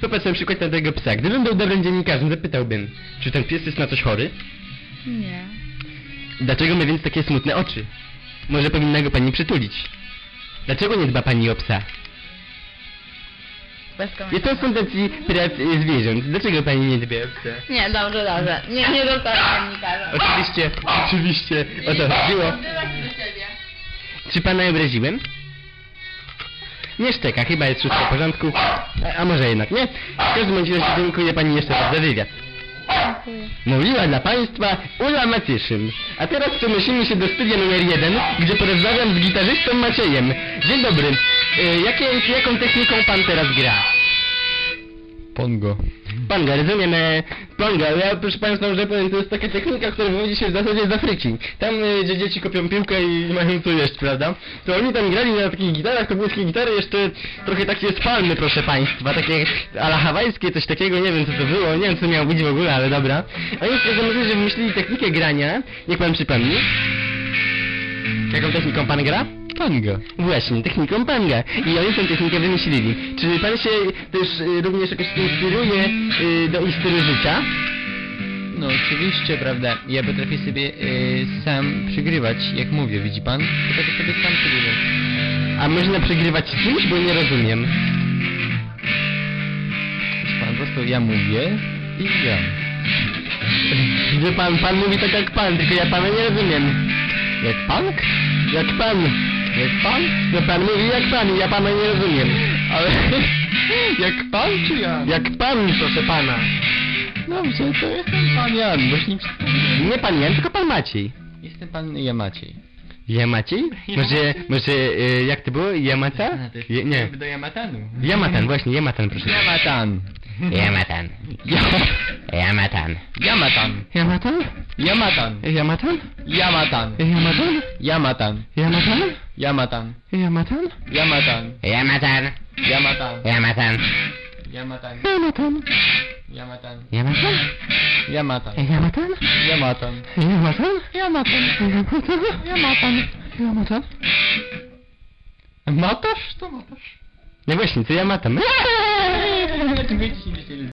Popatrz na przykład na tego psa. Gdybym był dobrym dziennikarzem, zapytałbym, czy ten pies jest na coś chory? Nie. Dlaczego ma więc takie smutne oczy? Może powinna go pani przytulić? Dlaczego nie dba pani o psa? Jestem z Fundacji Praw y, Zwierząt. Dlaczego pani nie dba o psa? Nie, dobrze, dobrze. Nie, nie zostałem dziennikarzem. Oczywiście, oczywiście, o to chodziło. Czy pana obraziłem? Nie szczeka, chyba jest wszystko w porządku. A, a może jednak nie? W każdym razie dziękuję pani jeszcze raz za wywiad. Dziękuję. Mówiła dla państwa Ula Macyszyn. A teraz przenosimy się do studia numer jeden, gdzie porozmawiam z gitarzystą Maciejem. Dzień dobry. E, jakie, jaką techniką pan teraz gra? Pongo. Panga, rozumiem, e, Panga, ja proszę Państwa, że powiem, to jest taka technika, która wywodzi się w zasadzie z Afryki. Tam, e, gdzie dzieci kopią piłkę i mają co jeść, prawda? To oni tam grali na takich gitarach, to były takie gitary jeszcze trochę takie z palmy, proszę Państwa, takie ala hawajskie, coś takiego, nie wiem co to było, nie wiem co miało być w ogóle, ale dobra. Oni każdym razie wymyślili technikę grania, niech Pan przypomni. Jaką techniką Pan gra? Panga. Właśnie, techniką panga. I oni tę technikę wymyślili. Czy pan się też y, również jakoś inspiruje y, do ich stylu życia? No oczywiście, prawda. Ja potrafię sobie y, sam przygrywać, jak mówię, widzi pan? Potrafię sobie sam przygrywać. A można przegrywać czymś, bo nie rozumiem. Widzi pan, po prostu ja mówię i gram. Wie pan, pan mówi tak jak pan, tylko ja pana nie rozumiem. Jak punk? Jak pan. Jak pan? No pan mówi jak pan i ja pana nie rozumiem. Ale... jak pan czy ja? Jak pan, proszę pana. Dobrze, to jestem pan Jan, może nie pan Jan, tylko pan Maciej. Jestem pan ja Maciej. Ja Maciej? Może, może, y, jak to było? Jest Je, nie. Do Yamatanu. Yamatan, właśnie, Yamatan, proszę. Yamatan. Yamatan. Yamatan. Yamatan. Yamatan? Yamatan. Yamatan? Yamatan. Yamatan? Yamatan. Yamatan? Yamatan. Yamatan? Yamatan. Yamatan. Yamatan. Yamatan. Yamatan. Yamatan. Yamatan. Yamatan? Yamatan. Yamatan? Yamatan. Yamatan? Yamatan. Yamatan? Yamatan? Matasz? To matasz. No właśnie, to ja matam. Ty wiecie,